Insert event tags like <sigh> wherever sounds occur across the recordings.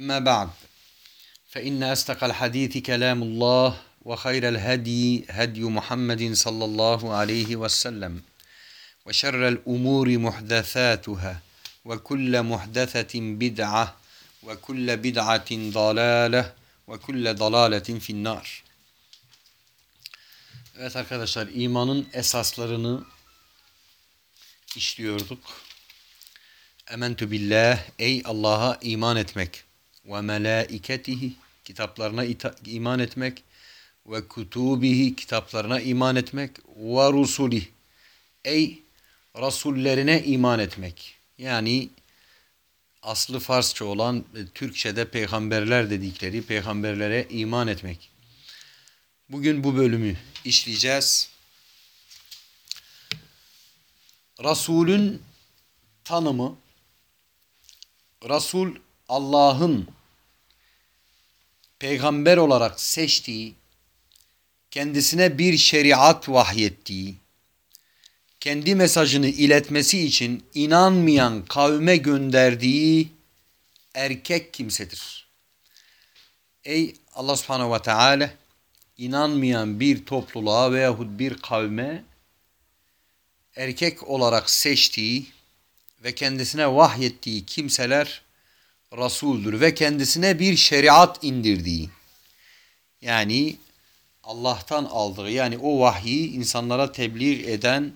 أما بعد فإن أصدق الحديث كلام الله وخير الهدي هدي محمد صلى الله عليه وسلم وشر الأمور محدثاتها وكل محدثة بدعة وكل بدعة ضلالة وكل ضلالة في النار Evet arkadaşlar imanın esaslarını işliyorduk. Ementü billah ey Allah'a iman etmek ve melaiketihi kitaplarına iman etmek ve kutubihi kitaplarına iman etmek ve rusulih ey rasullerine iman etmek. Yani aslı Farsça olan e, Türkçe'de peygamberler dedikleri peygamberlere iman etmek. Bugün bu bölümü işleyeceğiz. Resulün tanımı Resul Allah'ın peygamber olarak seçtiği, kendisine bir şeriat vahyettiği, kendi mesajını iletmesi için inanmayan kavme gönderdiği erkek kimsedir. Ey Allah subhanehu ve teala inanmayan bir topluluğa veyahut bir kavme erkek olarak seçtiği ve kendisine vahyettiği kimseler Resul'dür ve kendisine bir şeriat indirdiği yani Allah'tan aldığı yani o vahyi insanlara tebliğ eden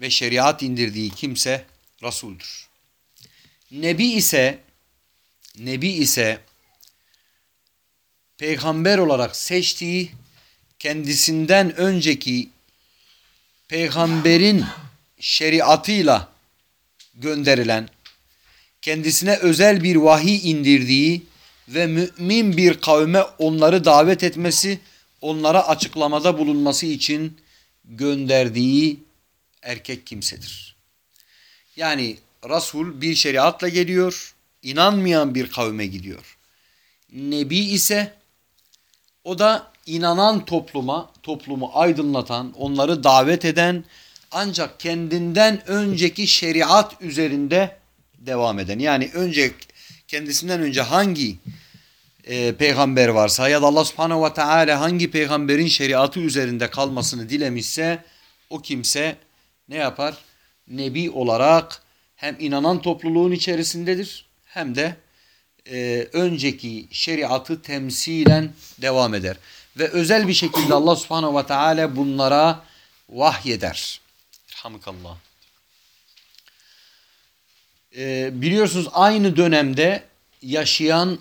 ve şeriat indirdiği kimse Resul'dür. Nebi ise Nebi ise peygamber olarak seçtiği kendisinden önceki peygamberin şeriatıyla gönderilen kendisine özel bir vahiy indirdiği ve mümin bir kavme onları davet etmesi, onlara açıklamada bulunması için gönderdiği erkek kimsedir. Yani Resul bir şeriatla geliyor, inanmayan bir kavme gidiyor. Nebi ise o da inanan topluma, toplumu aydınlatan, onları davet eden ancak kendinden önceki şeriat üzerinde devam eden. Yani önce kendisinden önce hangi e, peygamber varsa ya da Allah subhanehu ve teala hangi peygamberin şeriatı üzerinde kalmasını dilemişse o kimse ne yapar? Nebi olarak hem inanan topluluğun içerisindedir hem de e, önceki şeriatı temsilen devam eder. Ve özel bir şekilde Allah subhanehu ve teala bunlara vahyeder. Hamdallah. Ee, biliyorsunuz aynı dönemde yaşayan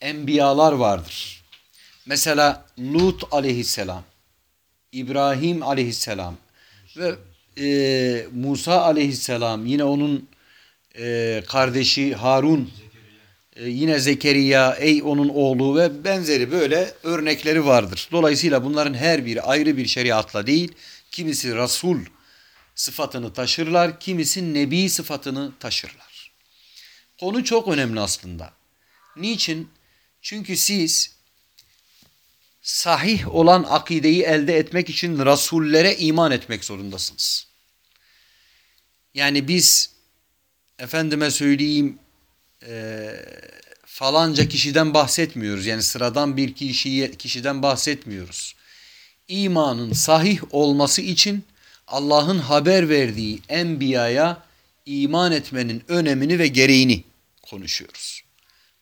enbiyalar vardır. Mesela Lut aleyhisselam, İbrahim aleyhisselam ve e, Musa aleyhisselam yine onun e, kardeşi Harun e, yine Zekeriya ey onun oğlu ve benzeri böyle örnekleri vardır. Dolayısıyla bunların her biri ayrı bir şeriatla değil kimisi Resul sıfatını taşırlar kimisi Nebi sıfatını taşırlar. Konu çok önemli aslında. Niçin? Çünkü siz sahih olan akideyi elde etmek için rasullere iman etmek zorundasınız. Yani biz efendime söyleyeyim e, falanca kişiden bahsetmiyoruz. Yani sıradan bir kişiye, kişiden bahsetmiyoruz. İmanın sahih olması için Allah'ın haber verdiği enbiyaya iman etmenin önemini ve gereğini konuşuyoruz.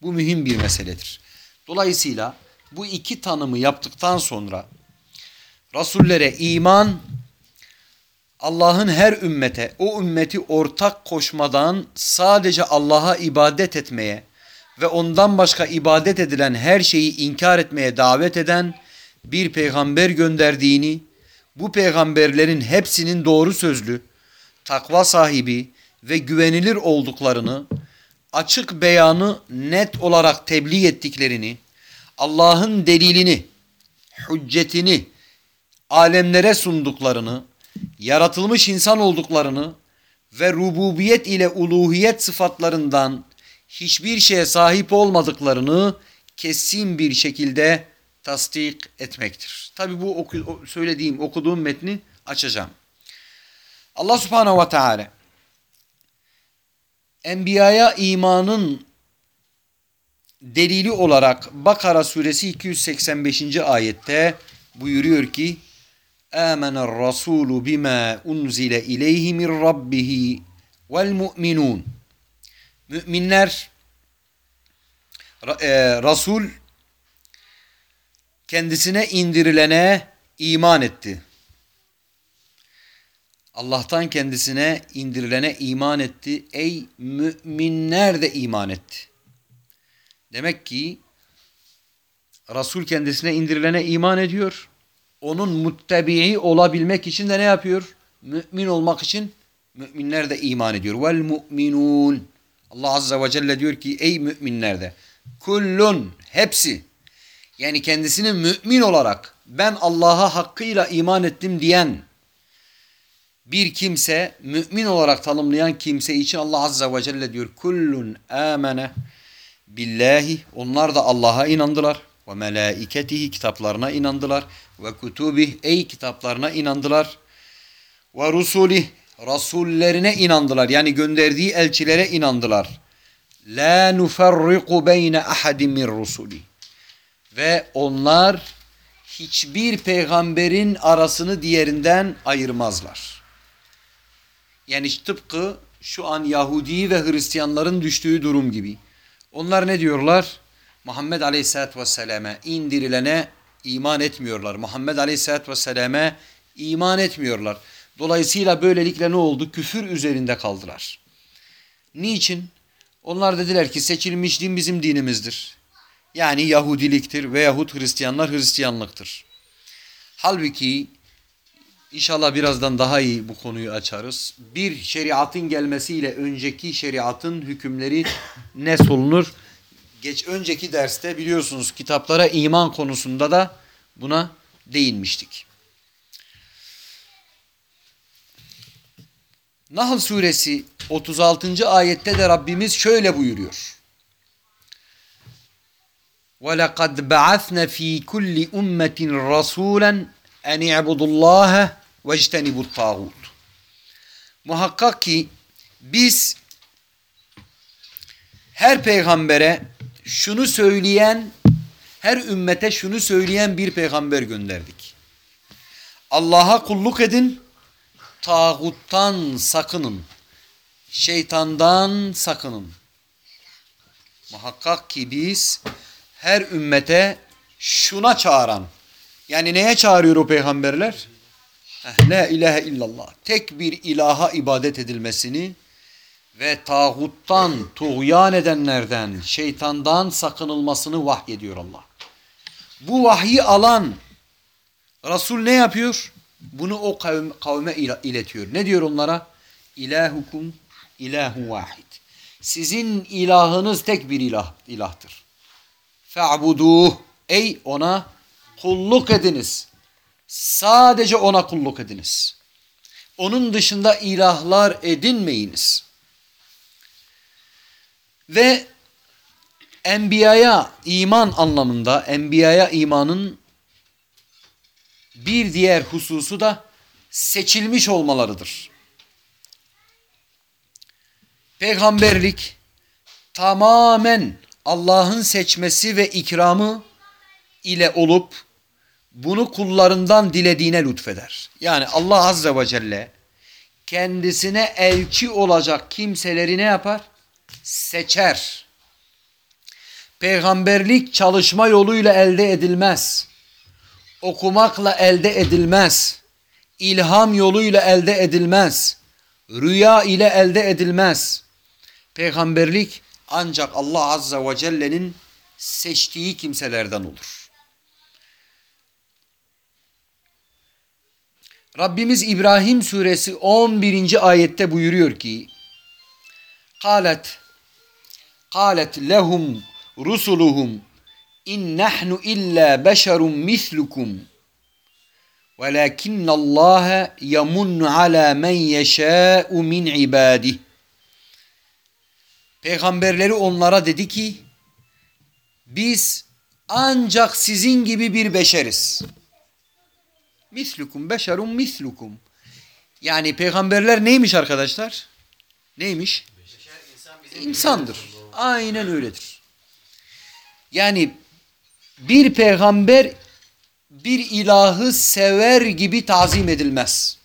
Bu mühim bir meseledir. Dolayısıyla bu iki tanımı yaptıktan sonra Rasullere iman Allah'ın her ümmete o ümmeti ortak koşmadan sadece Allah'a ibadet etmeye ve ondan başka ibadet edilen her şeyi inkar etmeye davet eden bir peygamber gönderdiğini, bu peygamberlerin hepsinin doğru sözlü, takva sahibi ve güvenilir olduklarını açık beyanı net olarak tebliğ ettiklerini, Allah'ın delilini, hüccetini alemlere sunduklarını, yaratılmış insan olduklarını ve rububiyet ile uluhiyet sıfatlarından hiçbir şeye sahip olmadıklarını kesin bir şekilde tasdik etmektir. Tabi bu oku, söylediğim, okuduğum metni açacağım. Allah subhanehu ve teala Enbiya'ya imanın delili olarak Bakara suresi 285. ayette buyuruyor ki آمن الرسول بما أنزل إليه من ربه والمؤمنون Müminler e, Resul kendisine indirilene iman etti. Allah'tan kendisine indirilene iman etti. Ey müminler de iman etti. Demek ki Resul kendisine indirilene iman ediyor. Onun muttebi'i olabilmek için de ne yapıyor? Mümin olmak için müminler de iman ediyor. Vel mu'minun. Allah Azze ve Celle diyor ki ey müminler de kullun hepsi yani kendisini mümin olarak ben Allah'a hakkıyla iman ettim diyen bir kimse mümin olarak tanımlayan kimse için Allah Azze ve Celle diyor kullun amene billahi. Onlar da Allah'a inandılar ve melaiketihi kitaplarına inandılar ve kutubih ey kitaplarına inandılar ve rusulih rasullerine inandılar. Yani gönderdiği elçilere inandılar. La nufarriku beyne ahadin min rusuli ve onlar hiçbir peygamberin arasını diğerinden ayırmazlar. Yani tıpkı şu an Yahudi ve Hristiyanların düştüğü durum gibi. Onlar ne diyorlar? Muhammed Aleyhisselatü Vesselam'e indirilene iman etmiyorlar. Muhammed Aleyhisselatü Vesselam'e iman etmiyorlar. Dolayısıyla böylelikle ne oldu? Küfür üzerinde kaldılar. Niçin? Onlar dediler ki seçilmiş din bizim dinimizdir. Yani Yahudiliktir veyahut Hristiyanlar Hristiyanlıktır. Halbuki inşallah birazdan daha iyi bu konuyu açarız. Bir şeriatın gelmesiyle önceki şeriatın hükümleri ne solunur? Geç önceki derste biliyorsunuz kitaplara iman konusunda da buna değinmiştik. Nahl suresi 36. ayette de Rabbimiz şöyle buyuruyor. وَلَقَدْ بَعَثْنَ ف۪ي كُلِّ اُمَّةٍ رَسُولًا اَنْ اِعْبُدُ اللّٰهَ وَاجْتَنِبُ الطَّاغُوتُ Muhakkak ki biz her peygambere şunu söyleyen, her ümmete şunu söyleyen bir peygamber gönderdik. Allah'a kulluk edin, tağuttan sakının, şeytandan sakının. Muhakkak ki biz her ümmete şuna çağıran, yani neye çağırıyor o peygamberler? La ilahe illallah. Tek bir ilaha ibadet edilmesini ve tağuttan, tuğyan edenlerden, şeytandan sakınılmasını vahyediyor Allah. Bu vahyi alan Resul ne yapıyor? Bunu o kavme, kavme iletiyor. Ne diyor onlara? İlahukum ilahu vahid. Sizin ilahınız tek bir ilah, ilahtır. Fe'buduh. Ey ona kulluk ediniz. Sadece ona kulluk ediniz. Onun dışında ilahlar edinmeyiniz. Ve Enbiya'ya iman anlamında, Enbiya'ya imanın bir diğer hususu da seçilmiş olmalarıdır. Peygamberlik tamamen Allah'ın seçmesi ve ikramı ile olup bunu kullarından dilediğine lütfeder. Yani Allah Azze ve Celle kendisine elçi olacak kimseleri ne yapar? Seçer. Peygamberlik çalışma yoluyla elde edilmez. Okumakla elde edilmez. İlham yoluyla elde edilmez. Rüya ile elde edilmez. Peygamberlik ancak Allah Azza ve Celle'nin seçtiği kimselerden olur. Rabbimiz İbrahim suresi 11. ayette buyuruyor ki Kalet Kalet lehum rusuluhum in nahnu illa beşerun mislukum velakinnallaha yamunnu ala men yeşâ'u min ibadihi Peygamberleri onlara dedi ki biz ancak sizin gibi bir beşeriz. Mislukum beşerun mislukum. Yani peygamberler neymiş arkadaşlar? Neymiş? İnsandır. Aynen öyledir. Yani bir peygamber bir ilahı sever gibi tazim edilmez.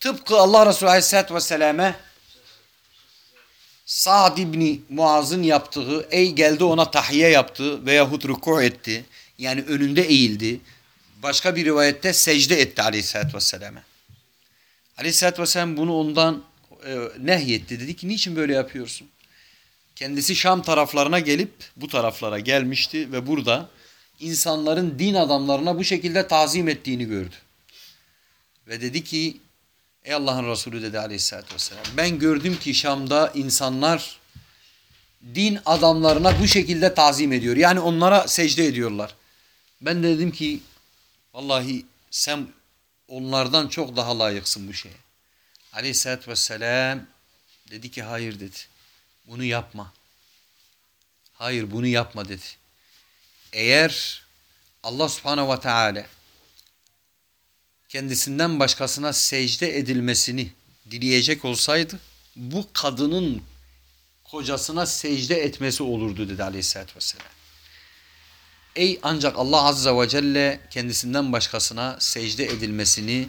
Tıpkı Allah Resulü Aleyhisselatü Vesselam'e Sa'd İbni Muaz'ın yaptığı, ey geldi ona tahiyye yaptı veyahut ruku etti. Yani önünde eğildi. Başka bir rivayette secde etti Aleyhisselatü Vesselam'e. Aleyhisselatü Vesselam bunu ondan e, nehyetti. Dedi ki niçin böyle yapıyorsun? Kendisi Şam taraflarına gelip bu taraflara gelmişti ve burada insanların din adamlarına bu şekilde tazim ettiğini gördü. Ve dedi ki ey Allah'ın Resulü dedi aleyhissalatü vesselam ben gördüm ki Şam'da insanlar din adamlarına bu şekilde tazim ediyor. Yani onlara secde ediyorlar. Ben de dedim ki vallahi sen onlardan çok daha layıksın bu şeye. Aleyhissalatü vesselam dedi ki hayır dedi. Bunu yapma. Hayır bunu yapma dedi. Eğer Allah subhanehu ve teala kendisinden başkasına secde edilmesini dileyecek olsaydı bu kadının kocasına secde etmesi olurdu dedi aleyhissalatü vesselam. Ey ancak Allah azze ve celle kendisinden başkasına secde edilmesini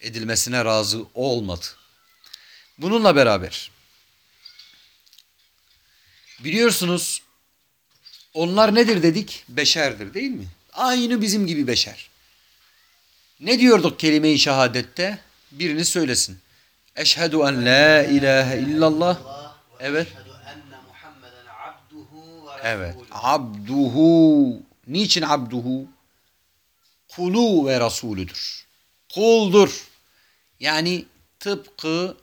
edilmesine razı olmadı. Bununla beraber biliyorsunuz onlar nedir dedik? Beşerdir değil mi? Aynı bizim gibi beşer. Ne diyorduk kelime-i şehadette? Birini söylesin. Eşhedü en la ilahe illallah. Evet. Evet. Abduhu. Niçin abduhu? Kulu ve rasulüdür. Kuldur. Yani tıpkı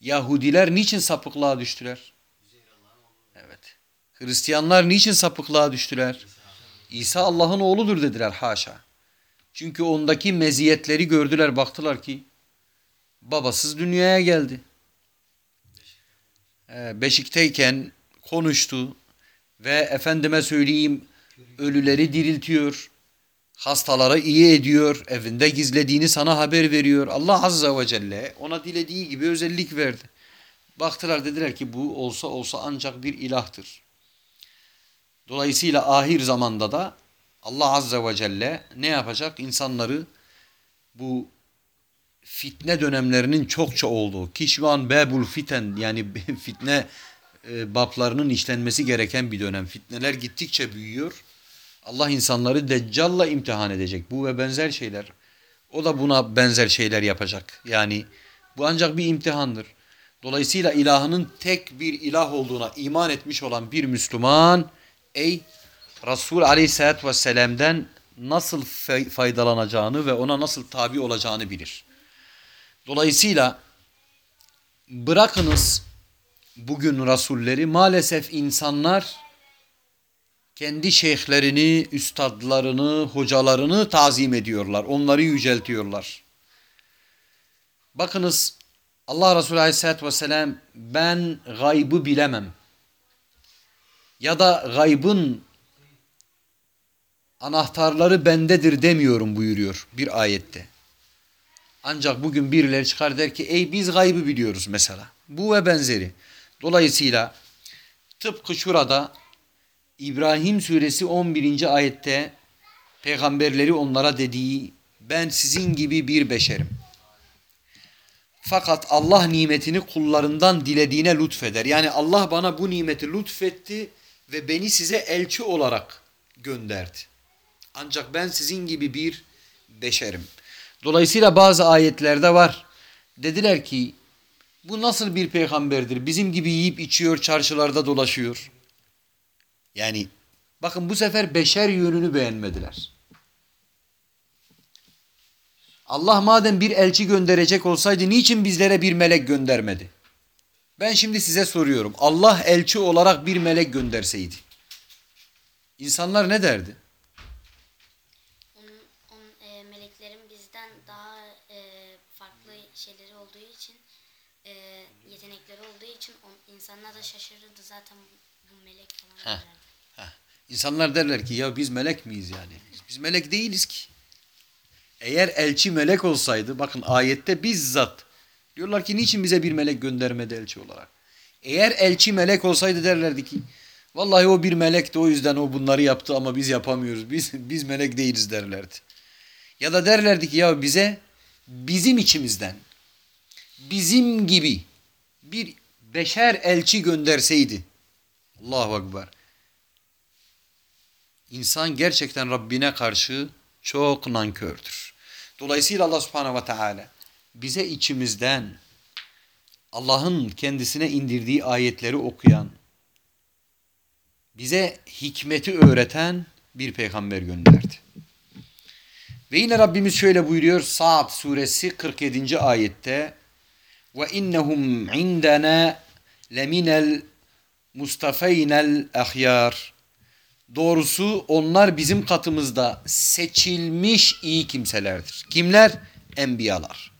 Yahudiler niçin sapıklığa düştüler? Evet. Hristiyanlar niçin sapıklığa düştüler? İsa Allah'ın oğludur dediler haşa. Çünkü ondaki meziyetleri gördüler baktılar ki babasız dünyaya geldi. Beşikteyken konuştu ve efendime söyleyeyim ölüleri diriltiyor. Hastalara iyi ediyor. Evinde gizlediğini sana haber veriyor. Allah Azze ve Celle ona dilediği gibi özellik verdi. Baktılar dediler ki bu olsa olsa ancak bir ilahtır. Dolayısıyla ahir zamanda da Allah Azze ve Celle ne yapacak? İnsanları bu fitne dönemlerinin çokça olduğu ki şu an bebul fiten yani <laughs> fitne e, bablarının işlenmesi gereken bir dönem. Fitneler gittikçe büyüyor. Allah insanları deccalla imtihan edecek. Bu ve benzer şeyler. O da buna benzer şeyler yapacak. Yani bu ancak bir imtihandır. Dolayısıyla ilahının tek bir ilah olduğuna iman etmiş olan bir Müslüman ey Resul Aleyhisselatü Vesselam'den nasıl faydalanacağını ve ona nasıl tabi olacağını bilir. Dolayısıyla bırakınız bugün Rasulleri maalesef insanlar kendi şeyhlerini, üstadlarını, hocalarını tazim ediyorlar. Onları yüceltiyorlar. Bakınız Allah Resulü Aleyhisselatü Vesselam ben gaybı bilemem. Ya da gaybın anahtarları bendedir demiyorum buyuruyor bir ayette. Ancak bugün birileri çıkar der ki ey biz gaybı biliyoruz mesela. Bu ve benzeri. Dolayısıyla tıpkı şurada İbrahim suresi 11. ayette peygamberleri onlara dediği ben sizin gibi bir beşerim. Fakat Allah nimetini kullarından dilediğine lütfeder. Yani Allah bana bu nimeti lütfetti ve beni size elçi olarak gönderdi. Ancak ben sizin gibi bir beşerim. Dolayısıyla bazı ayetlerde var. Dediler ki bu nasıl bir peygamberdir? Bizim gibi yiyip içiyor, çarşılarda dolaşıyor. Yani bakın bu sefer beşer yönünü beğenmediler. Allah madem bir elçi gönderecek olsaydı niçin bizlere bir melek göndermedi? Ben şimdi size soruyorum. Allah elçi olarak bir melek gönderseydi. İnsanlar ne derdi? Onun, onun e, meleklerin bizden daha e, farklı şeyleri olduğu için, e, yetenekleri olduğu için on, insanlar da şaşırırdı zaten bu, bu melek falan Heh. İnsanlar derler ki ya biz melek miyiz yani? Biz melek değiliz ki. Eğer elçi melek olsaydı bakın ayette bizzat diyorlar ki niçin bize bir melek göndermedi elçi olarak? Eğer elçi melek olsaydı derlerdi ki vallahi o bir melekti o yüzden o bunları yaptı ama biz yapamıyoruz. Biz biz melek değiliz derlerdi. Ya da derlerdi ki ya bize bizim içimizden bizim gibi bir beşer elçi gönderseydi Allahu Ekber. İnsan gerçekten Rabbine karşı çok nankördür. Dolayısıyla Allah Subhanahu ve Teala bize içimizden Allah'ın kendisine indirdiği ayetleri okuyan, bize hikmeti öğreten bir peygamber gönderdi. Ve yine Rabbimiz şöyle buyuruyor Sa'd suresi 47. ayette ve innehum indena leminel mustafeynel ahyar Doğrusu onlar bizim katımızda seçilmiş iyi kimselerdir. Kimler? Enbiyalar.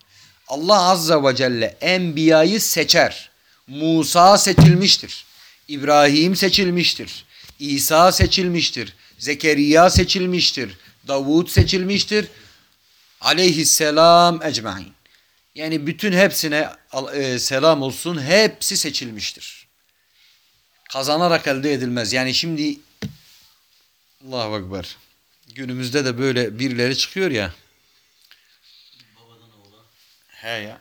Allah Azza ve Celle enbiyayı seçer. Musa seçilmiştir. İbrahim seçilmiştir. İsa seçilmiştir. Zekeriya seçilmiştir. Davud seçilmiştir. Aleyhisselam ecmain. Yani bütün hepsine e, selam olsun. Hepsi seçilmiştir. Kazanarak elde edilmez. Yani şimdi Allahu Ekber. Günümüzde de böyle birileri çıkıyor ya. He ya.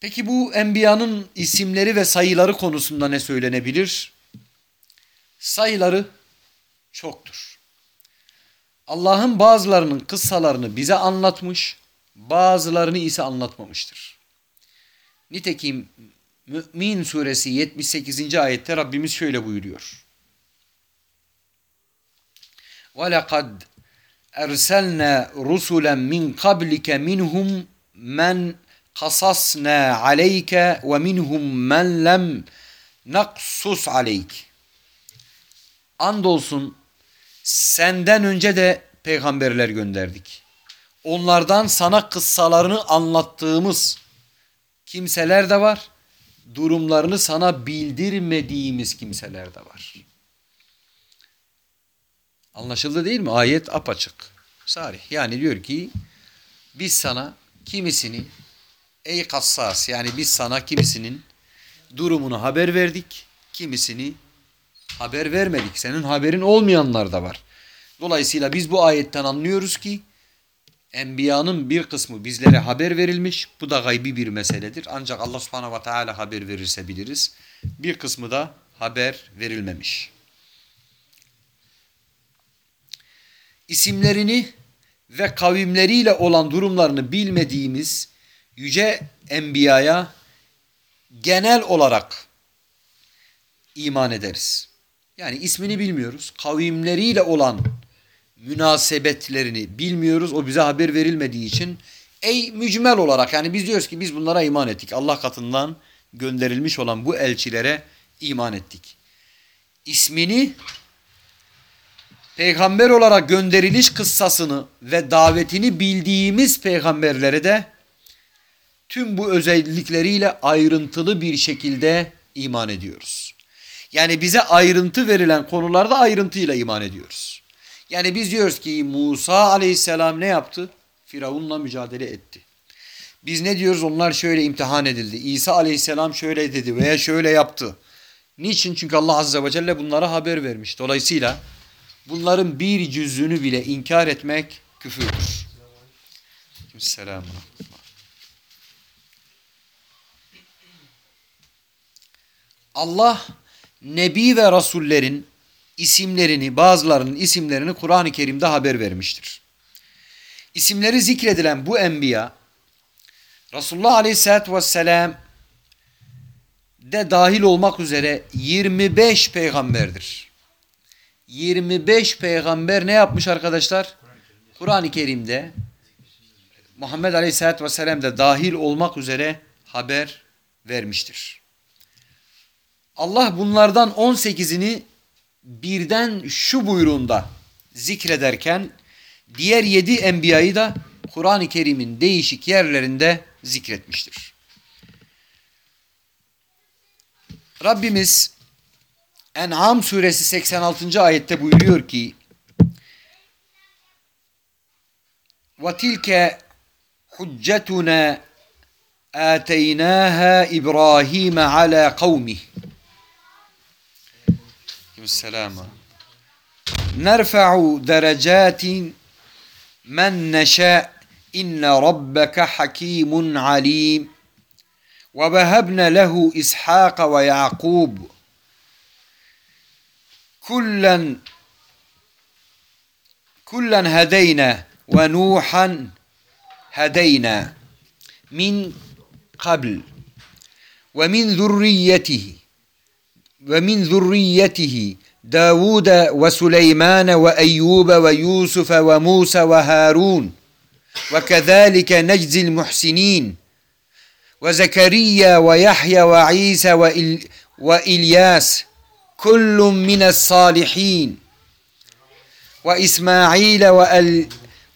Peki bu enbiyanın isimleri ve sayıları konusunda ne söylenebilir? Sayıları çoktur. Allah'ın bazılarının kıssalarını bize anlatmış, bazılarını ise anlatmamıştır. Nitekim Mü'min suresi 78. ayette Rabbimiz şöyle buyuruyor. وَلَقَدْ اَرْسَلْنَا رُسُلًا مِنْ قَبْلِكَ مِنْهُمْ مَنْ قَصَصْنَا عَلَيْكَ وَمِنْهُمْ مَنْ لَمْ نَقْصُصْ عَلَيْكَ Andolsun senden önce de peygamberler gönderdik. Onlardan sana kıssalarını anlattığımız kimseler de var. Durumlarını sana bildirmediğimiz kimseler de var. Anlaşıldı değil mi? Ayet apaçık. Sarih. Yani diyor ki biz sana kimisini ey kassas yani biz sana kimisinin durumunu haber verdik. Kimisini haber vermedik. Senin haberin olmayanlar da var. Dolayısıyla biz bu ayetten anlıyoruz ki Enbiyanın bir kısmı bizlere haber verilmiş. Bu da gaybi bir meseledir. Ancak Allah subhanahu ve teala haber verirse biliriz. Bir kısmı da haber verilmemiş. İsimlerini ve kavimleriyle olan durumlarını bilmediğimiz yüce enbiyaya genel olarak iman ederiz. Yani ismini bilmiyoruz. Kavimleriyle olan münasebetlerini bilmiyoruz. O bize haber verilmediği için ey mücmel olarak yani biz diyoruz ki biz bunlara iman ettik. Allah katından gönderilmiş olan bu elçilere iman ettik. İsmini peygamber olarak gönderiliş kıssasını ve davetini bildiğimiz peygamberlere de tüm bu özellikleriyle ayrıntılı bir şekilde iman ediyoruz. Yani bize ayrıntı verilen konularda ayrıntıyla iman ediyoruz. Yani biz diyoruz ki Musa aleyhisselam ne yaptı? Firavunla mücadele etti. Biz ne diyoruz? Onlar şöyle imtihan edildi. İsa aleyhisselam şöyle dedi veya şöyle yaptı. Niçin? Çünkü Allah azze ve celle bunlara haber vermiş. Dolayısıyla bunların bir cüzünü bile inkar etmek küfürdür. Selamun Allah Nebi ve Rasullerin isimlerini, bazılarının isimlerini Kur'an-ı Kerim'de haber vermiştir. İsimleri zikredilen bu enbiya Resulullah Aleyhisselatü Vesselam de dahil olmak üzere 25 peygamberdir. 25 peygamber ne yapmış arkadaşlar? Kur'an-ı Kerim'de Muhammed Aleyhisselatü Vesselam da dahil olmak üzere haber vermiştir. Allah bunlardan 18'ini birden şu buyruğunda zikrederken diğer yedi enbiyayı da Kur'an-ı Kerim'in değişik yerlerinde zikretmiştir. Rabbimiz En'am suresi 86. ayette buyuruyor ki وَتِلْكَ حُجَّتُنَا آتَيْنَاهَا إِبْرَاهِيمَ عَلَى قَوْمِهِ السلام نرفع درجات من نشاء إن ربك حكيم عليم ووهبنا له إسحاق ويعقوب كلا كلا هدينا ونوحا هدينا من قبل ومن ذريته ومن ذريته داود وسليمان وأيوب ويوسف وموسى وهارون وكذلك نجزي المحسنين. وزكريا ويحيى وعيسى وإل وإلياس kullun mines salihin ve İsmail ve el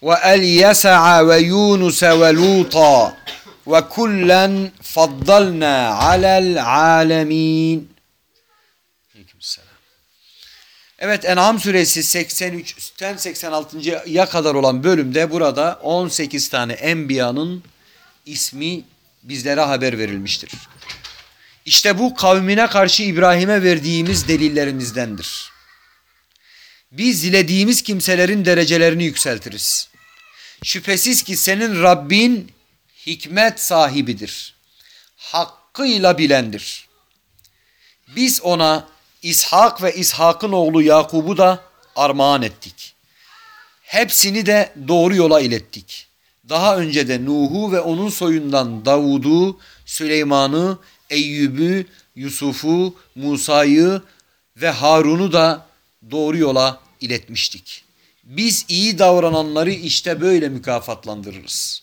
ve el yesa ve Yunus ve Luta ve kullen faddalna alel alemin. Evet En'am suresi 83'ten 86.ya kadar olan bölümde burada 18 tane enbiyanın ismi bizlere haber verilmiştir. İşte bu kavmine karşı İbrahim'e verdiğimiz delillerimizdendir. Biz dilediğimiz kimselerin derecelerini yükseltiriz. Şüphesiz ki senin Rabbin hikmet sahibidir. Hakkıyla bilendir. Biz ona İshak ve İshak'ın oğlu Yakub'u da armağan ettik. Hepsini de doğru yola ilettik. Daha önce de Nuh'u ve onun soyundan Davud'u, Süleyman'ı, Eyyub'u, Yusuf'u, Musa'yı ve Harun'u da doğru yola iletmiştik. Biz iyi davrananları işte böyle mükafatlandırırız.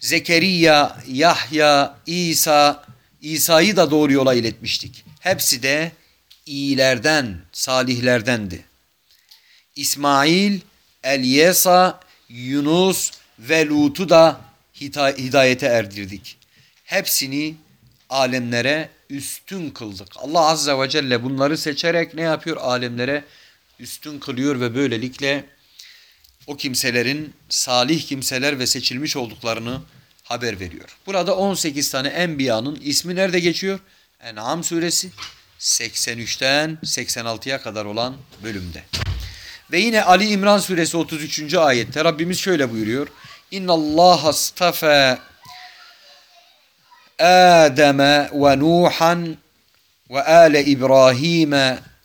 Zekeriya, Yahya, İsa, İsa'yı da doğru yola iletmiştik. Hepsi de iyilerden, salihlerdendi. İsmail, Elyesa, Yunus ve Lut'u da hidayete erdirdik. Hepsini alemlere üstün kıldık. Allah Azze ve Celle bunları seçerek ne yapıyor? Alemlere üstün kılıyor ve böylelikle o kimselerin salih kimseler ve seçilmiş olduklarını haber veriyor. Burada 18 tane enbiyanın ismi nerede geçiyor? En'am suresi 83'ten 86'ya kadar olan bölümde. Ve yine Ali İmran suresi 33. ayette Rabbimiz şöyle buyuruyor. İnna Allah astafa Adem ve Nuhan ve ale İbrahim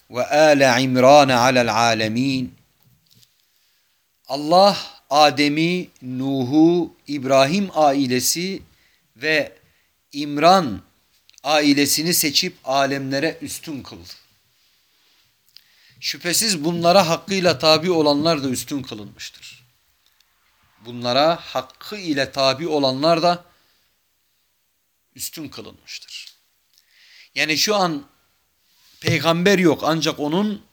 ve ale İmran alel alemin. Allah Adem'i, Nuh'u, İbrahim ailesi ve İmran ailesini seçip alemlere üstün kıldı. Şüphesiz bunlara hakkıyla tabi olanlar da üstün kılınmıştır. Bunlara hakkı ile tabi olanlar da üstün kılınmıştır. Yani şu an peygamber yok ancak onun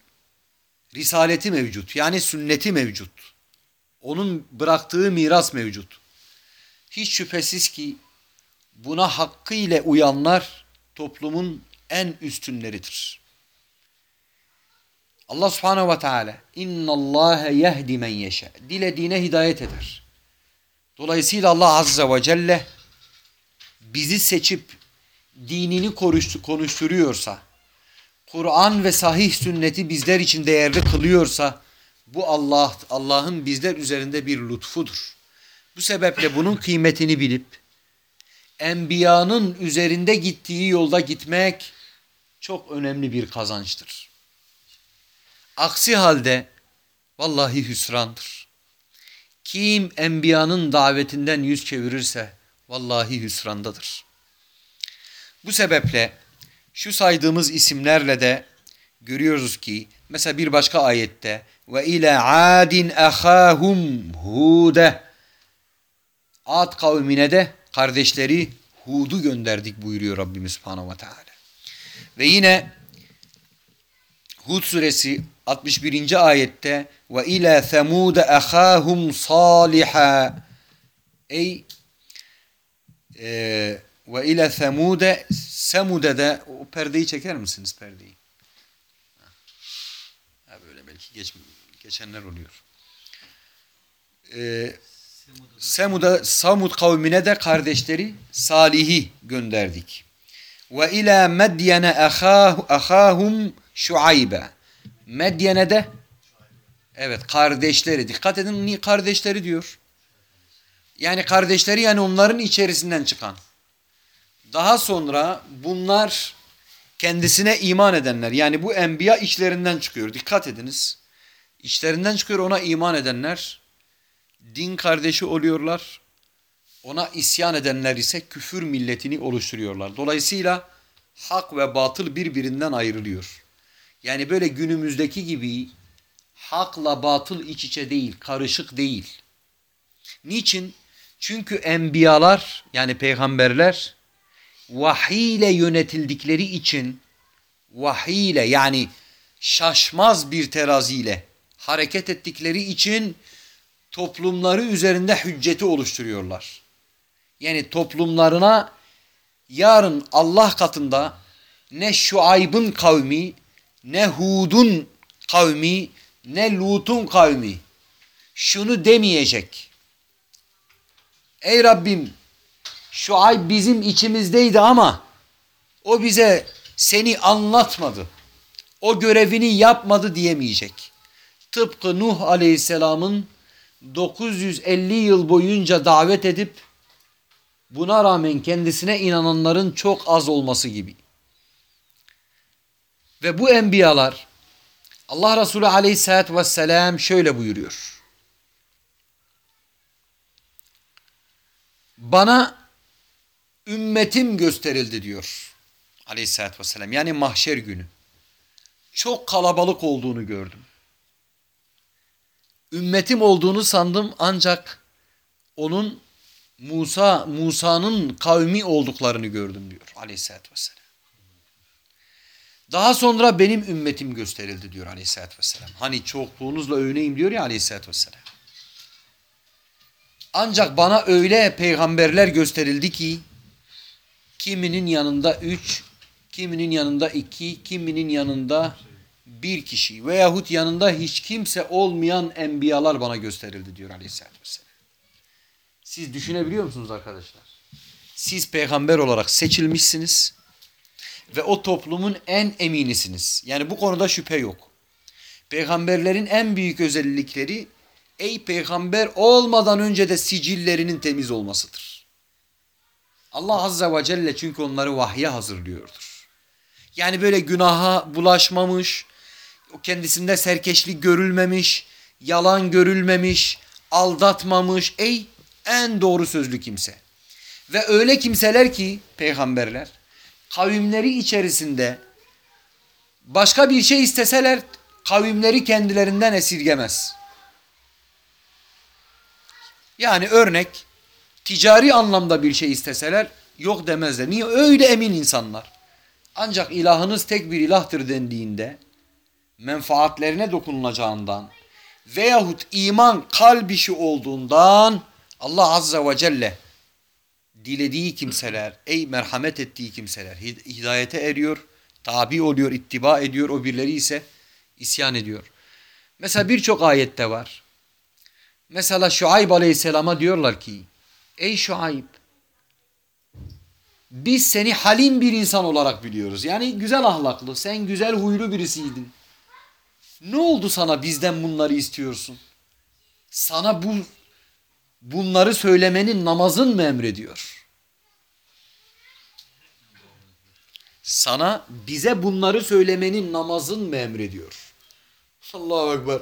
risaleti mevcut. Yani sünneti mevcut. Onun bıraktığı miras mevcut. Hiç şüphesiz ki buna hakkıyla uyanlar toplumun en üstünleridir. Allah subhanehu ve teala inna Allah yehdi men yeşe dilediğine hidayet eder. Dolayısıyla Allah azze ve celle bizi seçip dinini konuşturuyorsa, Kur'an ve sahih sünneti bizler için değerli kılıyorsa bu Allah Allah'ın bizler üzerinde bir lütfudur. Bu sebeple bunun kıymetini bilip enbiyanın üzerinde gittiği yolda gitmek çok önemli bir kazançtır. Aksi halde vallahi hüsrandır. Kim enbiyanın davetinden yüz çevirirse vallahi hüsrandadır. Bu sebeple şu saydığımız isimlerle de görüyoruz ki mesela bir başka ayette ve ile adin ahahum hude Ad kavmine de kardeşleri Hud'u gönderdik buyuruyor Rabbimiz Subhanahu ve Teala. Ve yine Hud suresi 61. ayette ve ila semud ahahum saliha ey e, ve ila semude semude de o perdeyi çeker misiniz perdeyi? Ha, böyle belki geç, geçenler oluyor. Ee, Semud'a Samud kavmine de kardeşleri Salih'i gönderdik. Ve ila Medyene ahahum Şuaybe. Medyen'e de evet kardeşleri. Dikkat edin niye kardeşleri diyor. Yani kardeşleri yani onların içerisinden çıkan. Daha sonra bunlar kendisine iman edenler yani bu enbiya içlerinden çıkıyor. Dikkat ediniz. İçlerinden çıkıyor ona iman edenler din kardeşi oluyorlar. Ona isyan edenler ise küfür milletini oluşturuyorlar. Dolayısıyla hak ve batıl birbirinden ayrılıyor. Yani böyle günümüzdeki gibi hakla batıl iç içe değil, karışık değil. Niçin? Çünkü enbiyalar yani peygamberler vahiy ile yönetildikleri için vahiy ile yani şaşmaz bir teraziyle hareket ettikleri için toplumları üzerinde hücceti oluşturuyorlar. Yani toplumlarına yarın Allah katında ne Şuayb'ın kavmi, ne Hud'un kavmi, ne Lut'un kavmi şunu demeyecek. Ey Rabbim Şuayb bizim içimizdeydi ama o bize seni anlatmadı. O görevini yapmadı diyemeyecek. Tıpkı Nuh Aleyhisselam'ın 950 yıl boyunca davet edip buna rağmen kendisine inananların çok az olması gibi. Ve bu enbiyalar Allah Resulü aleyhissalatü vesselam şöyle buyuruyor. Bana ümmetim gösterildi diyor aleyhissalatü vesselam. Yani mahşer günü. Çok kalabalık olduğunu gördüm. Ümmetim olduğunu sandım ancak onun Musa Musa'nın kavmi olduklarını gördüm diyor aleyhissalatü vesselam. Daha sonra benim ümmetim gösterildi diyor aleyhissalatü vesselam. Hani çokluğunuzla övüneyim diyor ya aleyhissalatü vesselam. Ancak bana öyle peygamberler gösterildi ki kiminin yanında üç, kiminin yanında iki, kiminin yanında bir kişi veyahut yanında hiç kimse olmayan enbiyalar bana gösterildi diyor aleyhissalatü vesselam. Siz düşünebiliyor musunuz arkadaşlar? Siz peygamber olarak seçilmişsiniz ve o toplumun en eminisiniz. Yani bu konuda şüphe yok. Peygamberlerin en büyük özellikleri ey peygamber olmadan önce de sicillerinin temiz olmasıdır. Allah Azze ve Celle çünkü onları vahye hazırlıyordur. Yani böyle günaha bulaşmamış, kendisinde serkeşlik görülmemiş, yalan görülmemiş, aldatmamış, ey en doğru sözlü kimse. Ve öyle kimseler ki peygamberler kavimleri içerisinde başka bir şey isteseler kavimleri kendilerinden esirgemez. Yani örnek ticari anlamda bir şey isteseler yok demezler. Niye? Öyle emin insanlar. Ancak ilahınız tek bir ilahtır dendiğinde menfaatlerine dokunulacağından veyahut iman kalp işi olduğundan Allah Azze ve Celle dilediği kimseler, ey merhamet ettiği kimseler hidayete eriyor, tabi oluyor, ittiba ediyor. O birleri ise isyan ediyor. Mesela birçok ayette var. Mesela Şuayb Aleyhisselam'a diyorlar ki, ey Şuayb, biz seni halim bir insan olarak biliyoruz. Yani güzel ahlaklı, sen güzel huylu birisiydin. Ne oldu sana bizden bunları istiyorsun? Sana bu bunları söylemenin namazın mı emrediyor? Sana bize bunları söylemenin namazın mı emrediyor? Allahu Ekber.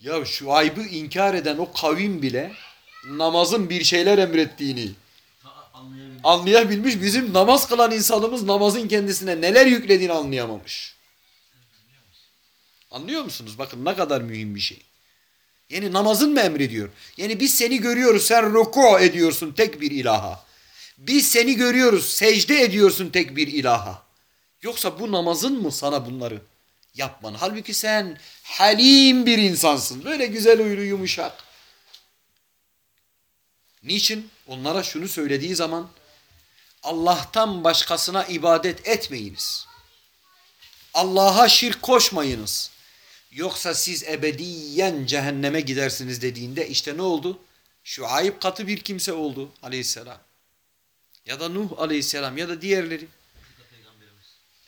Ya şu aybı inkar eden o kavim bile namazın bir şeyler emrettiğini anlayabilmiş. anlayabilmiş. Bizim namaz kılan insanımız namazın kendisine neler yüklediğini anlayamamış. Anlıyor musunuz? Bakın ne kadar mühim bir şey. Yani namazın mı emrediyor? Yani biz seni görüyoruz sen ruku ediyorsun tek bir ilaha. Biz seni görüyoruz. Secde ediyorsun tek bir ilaha. Yoksa bu namazın mı sana bunları yapman? Halbuki sen halim bir insansın. Böyle güzel huylu yumuşak. Niçin? Onlara şunu söylediği zaman Allah'tan başkasına ibadet etmeyiniz. Allah'a şirk koşmayınız. Yoksa siz ebediyen cehenneme gidersiniz dediğinde işte ne oldu? Şu ayıp katı bir kimse oldu aleyhisselam. Ya da Nuh aleyhisselam ya da diğerleri.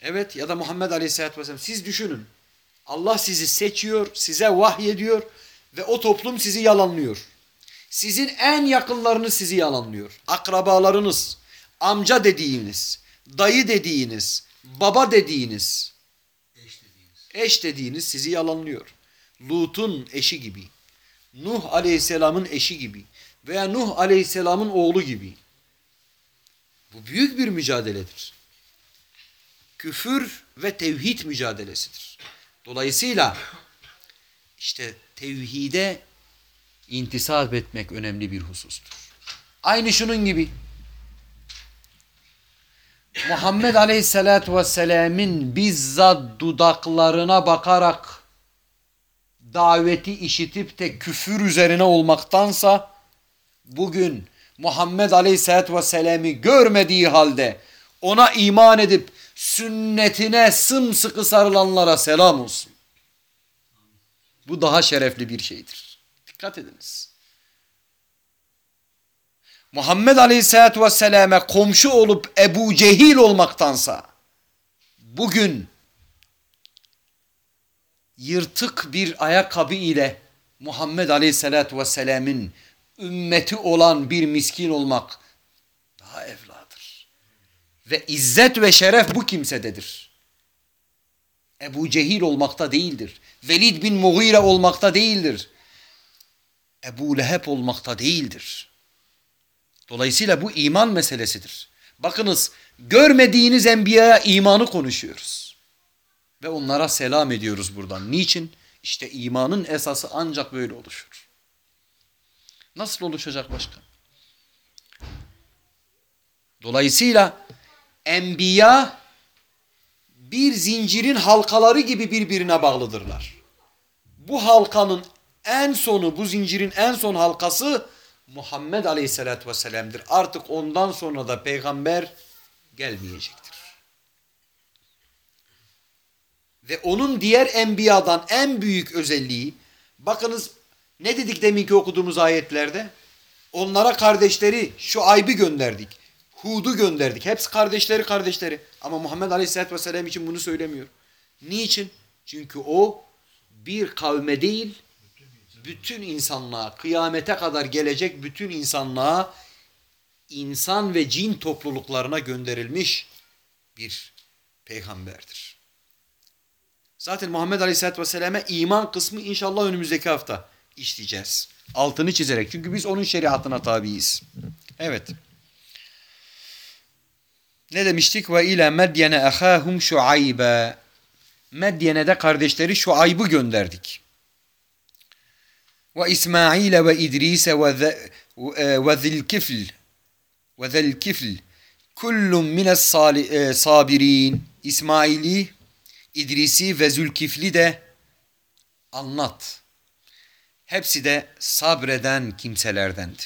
Evet ya da Muhammed aleyhisselatü vesselam. Siz düşünün. Allah sizi seçiyor, size vahyediyor ve o toplum sizi yalanlıyor. Sizin en yakınlarınız sizi yalanlıyor. Akrabalarınız, amca dediğiniz, dayı dediğiniz, baba dediğiniz, eş dediğiniz sizi yalanlıyor. Lut'un eşi gibi, Nuh aleyhisselamın eşi gibi veya Nuh aleyhisselamın oğlu gibi. Bu büyük bir mücadeledir. Küfür ve tevhid mücadelesidir. Dolayısıyla işte tevhide intisap etmek önemli bir husustur. Aynı şunun gibi Muhammed Aleyhisselatü Vesselam'ın bizzat dudaklarına bakarak daveti işitip de küfür üzerine olmaktansa bugün Muhammed Aleyhisselatü Vesselam'ı görmediği halde ona iman edip sünnetine sımsıkı sarılanlara selam olsun. Bu daha şerefli bir şeydir. Dikkat ediniz. Muhammed Aleyhisselatü Vesselam'e komşu olup Ebu Cehil olmaktansa bugün yırtık bir ayakkabı ile Muhammed Aleyhisselatü Vesselam'ın ümmeti olan bir miskin olmak daha evladır. Ve izzet ve şeref bu kimsededir. Ebu Cehil olmakta değildir. Velid bin Mughire olmakta değildir. Ebu Leheb olmakta değildir. Dolayısıyla bu iman meselesidir. Bakınız görmediğiniz enbiyaya imanı konuşuyoruz. Ve onlara selam ediyoruz buradan. Niçin? İşte imanın esası ancak böyle oluşur. Nasıl oluşacak başka? Dolayısıyla enbiya bir zincirin halkaları gibi birbirine bağlıdırlar. Bu halkanın en sonu, bu zincirin en son halkası Muhammed Aleyhisselatü Vesselam'dır. Artık ondan sonra da peygamber gelmeyecektir. Ve onun diğer enbiyadan en büyük özelliği, bakınız ne dedik deminki okuduğumuz ayetlerde? Onlara kardeşleri şu aybi gönderdik. Hud'u gönderdik. Hepsi kardeşleri kardeşleri. Ama Muhammed Aleyhisselatü Vesselam için bunu söylemiyor. Niçin? Çünkü o bir kavme değil, bütün insanlığa, kıyamete kadar gelecek bütün insanlığa, insan ve cin topluluklarına gönderilmiş bir peygamberdir. Zaten Muhammed Aleyhisselatü Vesselam'e iman kısmı inşallah önümüzdeki hafta işleyeceğiz. Altını çizerek. Çünkü biz onun şeriatına tabiiz. Evet. Ne demiştik? Ve ile Medyene ehâhum şuaybe. Medyen'e kardeşleri Şuayb'ı gönderdik. Ve İsmail ve İdris ve Zilkifl ve Zilkifl kullun mines sabirin. İsmail'i, İdris'i ve Zülkifli de anlat. Hepsi de sabreden kimselerdendi.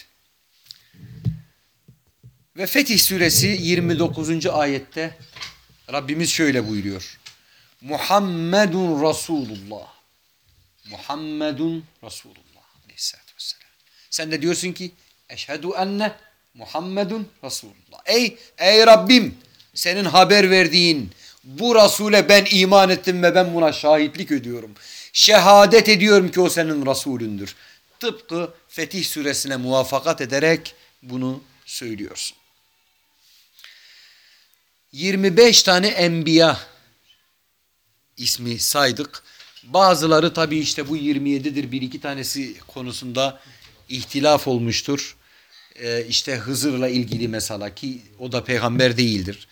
Ve Fetih suresi 29. ayette Rabbimiz şöyle buyuruyor. Muhammedun Resulullah. Muhammedun Resulullah aleyhissalatü vesselam. Sen de diyorsun ki eşhedü enne Muhammedun Resulullah. Ey, ey Rabbim senin haber verdiğin bu Resul'e ben iman ettim ve ben buna şahitlik ediyorum. Şehadet ediyorum ki o senin Resulündür. Tıpkı Fetih suresine muvaffakat ederek bunu söylüyorsun. 25 tane enbiya ismi saydık. Bazıları tabii işte bu 27'dir bir iki tanesi konusunda ihtilaf olmuştur. Ee, işte Hızır'la ilgili mesela ki o da peygamber değildir.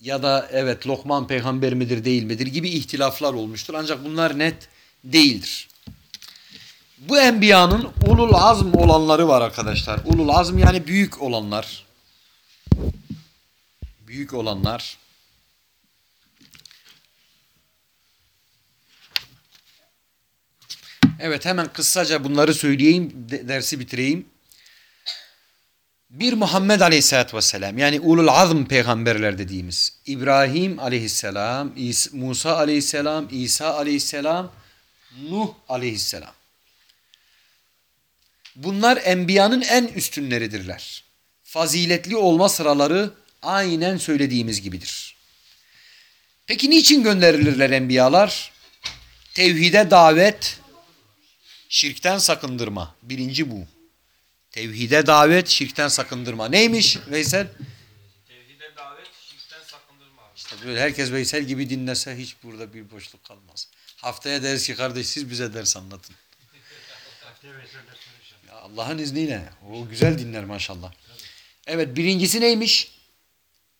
Ya da evet Lokman peygamber midir değil midir gibi ihtilaflar olmuştur. Ancak bunlar net değildir. Bu enbiyanın ulul azm olanları var arkadaşlar. Ulul azm yani büyük olanlar. Büyük olanlar Evet hemen kısaca bunları söyleyeyim de- dersi bitireyim. Bir Muhammed Aleyhisselatü Vesselam yani ulul azm peygamberler dediğimiz İbrahim Aleyhisselam, İs- Musa Aleyhisselam, İsa Aleyhisselam, Nuh Aleyhisselam. Bunlar enbiyanın en üstünleridirler. Faziletli olma sıraları aynen söylediğimiz gibidir. Peki niçin gönderilirler enbiyalar? Tevhide davet, şirkten sakındırma. Birinci bu. Tevhide davet, şirkten sakındırma. Neymiş Veysel? Tevhide davet, şirkten sakındırma abi. İşte böyle herkes Veysel gibi dinlese hiç burada bir boşluk kalmaz. Haftaya deriz ki kardeş siz bize ders anlatın. Allah'ın izniyle. O güzel dinler maşallah. Evet birincisi neymiş?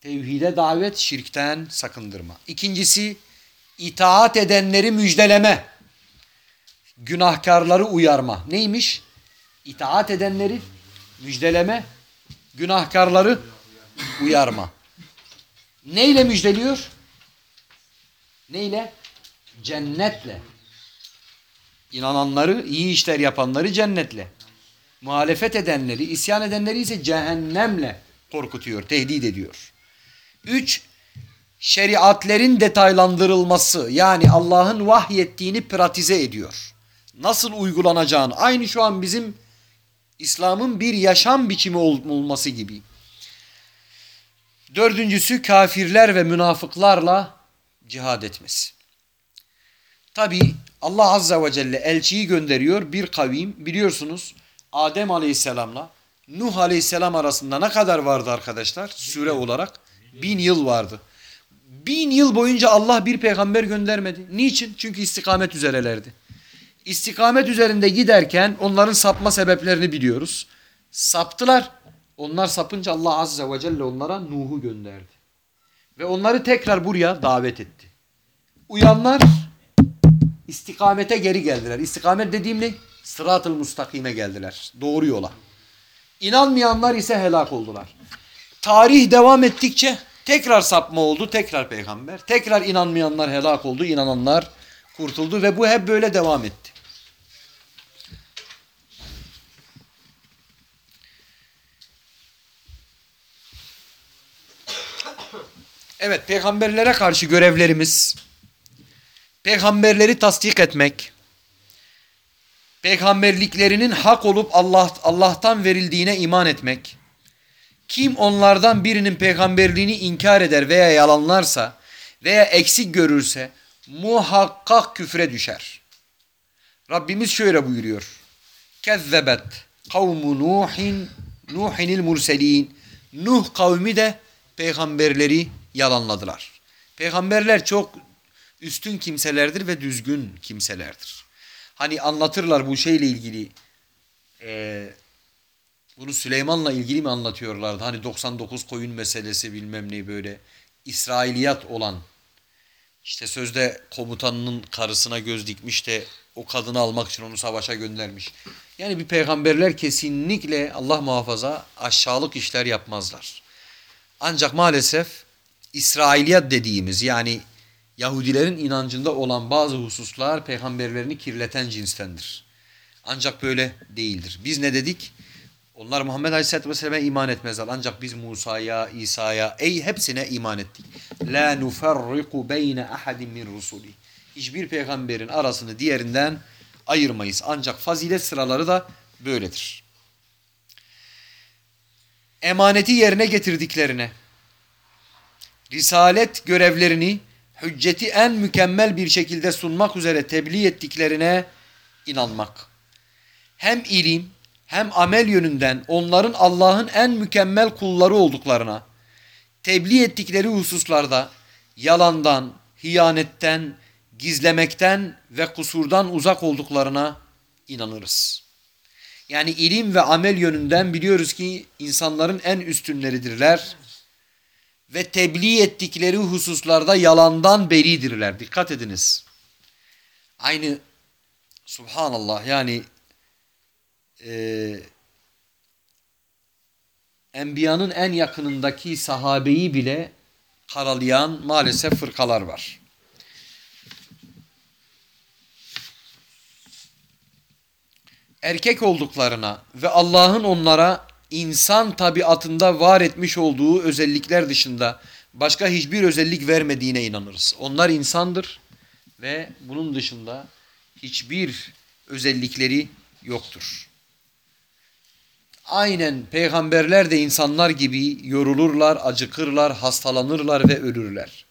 Tevhide davet, şirkten sakındırma. İkincisi itaat edenleri müjdeleme. Günahkarları uyarma. Neymiş? İtaat edenleri müjdeleme, günahkarları uyarma. Neyle müjdeliyor? Neyle? Cennetle. İnananları, iyi işler yapanları cennetle. Muhalefet edenleri, isyan edenleri ise cehennemle korkutuyor, tehdit ediyor. Üç, şeriatlerin detaylandırılması yani Allah'ın vahyettiğini pratize ediyor. Nasıl uygulanacağını aynı şu an bizim İslam'ın bir yaşam biçimi ol- olması gibi. Dördüncüsü kafirler ve münafıklarla cihad etmesi. Tabi Allah Azze ve Celle elçiyi gönderiyor bir kavim biliyorsunuz Adem Aleyhisselam'la Nuh Aleyhisselam arasında ne kadar vardı arkadaşlar süre olarak? Bin yıl vardı. Bin yıl boyunca Allah bir peygamber göndermedi. Niçin? Çünkü istikamet üzerelerdi. İstikamet üzerinde giderken onların sapma sebeplerini biliyoruz. Saptılar. Onlar sapınca Allah Azze ve Celle onlara Nuh'u gönderdi. Ve onları tekrar buraya davet etti. Uyanlar istikamete geri geldiler. İstikamet dediğim ne? Sırat-ı mustakime geldiler. Doğru yola. İnanmayanlar ise helak oldular. Tarih devam ettikçe tekrar sapma oldu, tekrar peygamber. Tekrar inanmayanlar helak oldu, inananlar kurtuldu ve bu hep böyle devam etti. Evet, peygamberlere karşı görevlerimiz peygamberleri tasdik etmek, peygamberliklerinin hak olup Allah Allah'tan verildiğine iman etmek, kim onlardan birinin peygamberliğini inkar eder veya yalanlarsa veya eksik görürse muhakkak küfre düşer. Rabbimiz şöyle buyuruyor. Kezzebet kavmu Nuhin Nuhinil murselin. Nuh kavmi de peygamberleri yalanladılar. Peygamberler çok üstün kimselerdir ve düzgün kimselerdir. Hani anlatırlar bu şeyle ilgili e, bunu Süleyman'la ilgili mi anlatıyorlardı? Hani 99 koyun meselesi bilmem ne böyle İsrailiyat olan işte sözde komutanının karısına göz dikmiş de o kadını almak için onu savaşa göndermiş. Yani bir peygamberler kesinlikle Allah muhafaza aşağılık işler yapmazlar. Ancak maalesef İsrailiyat dediğimiz yani Yahudilerin inancında olan bazı hususlar peygamberlerini kirleten cinstendir. Ancak böyle değildir. Biz ne dedik? Onlar Muhammed Aleyhisselatü Vesselam'a iman etmezler. Ancak biz Musa'ya, İsa'ya, ey hepsine iman ettik. La nufarriku beyne ahadin min rusuli. Hiçbir peygamberin arasını diğerinden ayırmayız. Ancak fazilet sıraları da böyledir. Emaneti yerine getirdiklerine, risalet görevlerini hücceti en mükemmel bir şekilde sunmak üzere tebliğ ettiklerine inanmak. Hem ilim hem amel yönünden onların Allah'ın en mükemmel kulları olduklarına, tebliğ ettikleri hususlarda yalandan, hiyanetten, gizlemekten ve kusurdan uzak olduklarına inanırız. Yani ilim ve amel yönünden biliyoruz ki insanların en üstünleridirler ve tebliğ ettikleri hususlarda yalandan beridirler. Dikkat ediniz. Aynı subhanallah yani e, Enbiyanın en yakınındaki sahabeyi bile karalayan maalesef fırkalar var. Erkek olduklarına ve Allah'ın onlara insan tabiatında var etmiş olduğu özellikler dışında başka hiçbir özellik vermediğine inanırız. Onlar insandır ve bunun dışında hiçbir özellikleri yoktur. Aynen peygamberler de insanlar gibi yorulurlar, acıkırlar, hastalanırlar ve ölürler.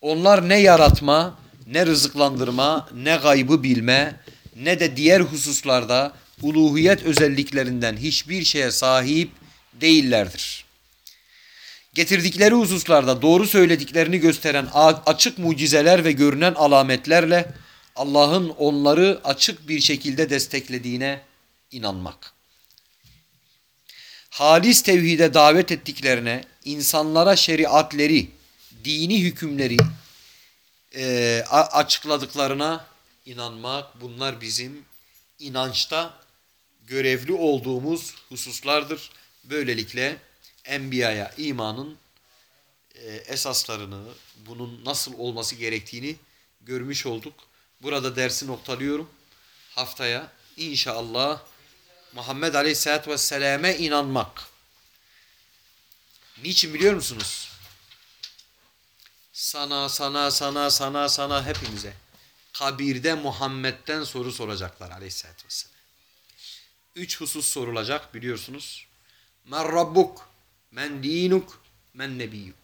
Onlar ne yaratma, ne rızıklandırma, ne gaybı bilme, ne de diğer hususlarda uluhiyet özelliklerinden hiçbir şeye sahip değillerdir. Getirdikleri hususlarda doğru söylediklerini gösteren açık mucizeler ve görünen alametlerle Allah'ın onları açık bir şekilde desteklediğine inanmak. Halis tevhide davet ettiklerine, insanlara şeriatleri, dini hükümleri e, açıkladıklarına inanmak bunlar bizim inançta görevli olduğumuz hususlardır. Böylelikle Enbiya'ya imanın e, esaslarını, bunun nasıl olması gerektiğini görmüş olduk. Burada dersi noktalıyorum. Haftaya inşallah Muhammed Aleyhisselatü Vesselam'e inanmak. Niçin biliyor musunuz? Sana, sana, sana, sana, sana hepimize. Kabirde Muhammed'den soru soracaklar Aleyhisselatü Vesselam. Üç husus sorulacak biliyorsunuz. Men Rabbuk, men dinuk, men nebiyyuk.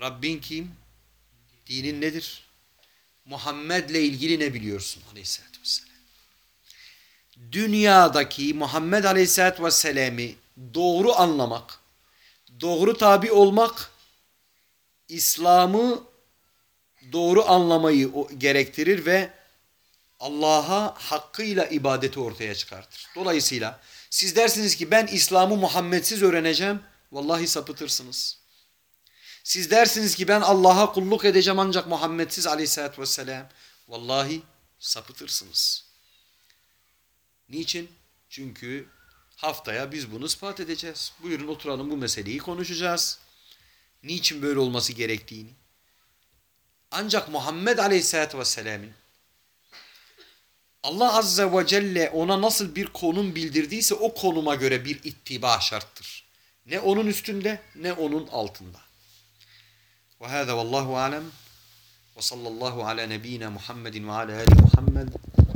Rabbin kim? Dinin nedir? Muhammed'le ilgili ne biliyorsun Aleyhisselatü Vesselam? Dünyadaki Muhammed Aleyhisselatü Vesselam'ı doğru anlamak, doğru tabi olmak, İslam'ı doğru anlamayı gerektirir ve Allah'a hakkıyla ibadeti ortaya çıkartır. Dolayısıyla siz dersiniz ki ben İslam'ı Muhammedsiz öğreneceğim. Vallahi sapıtırsınız. Siz dersiniz ki ben Allah'a kulluk edeceğim ancak Muhammedsiz aleyhissalatü vesselam. Vallahi sapıtırsınız. Niçin? Çünkü haftaya biz bunu ispat edeceğiz. Buyurun oturalım bu meseleyi konuşacağız. Niçin böyle olması gerektiğini. Ancak Muhammed Aleyhisselatü Vesselam'ın Allah Azze ve Celle ona nasıl bir konum bildirdiyse o konuma göre bir ittiba şarttır. Ne onun üstünde ne onun altında. Ve hâzâ vallahu alem ve sallallahu ala nebiyyina Muhammedin ve ala ali Muhammed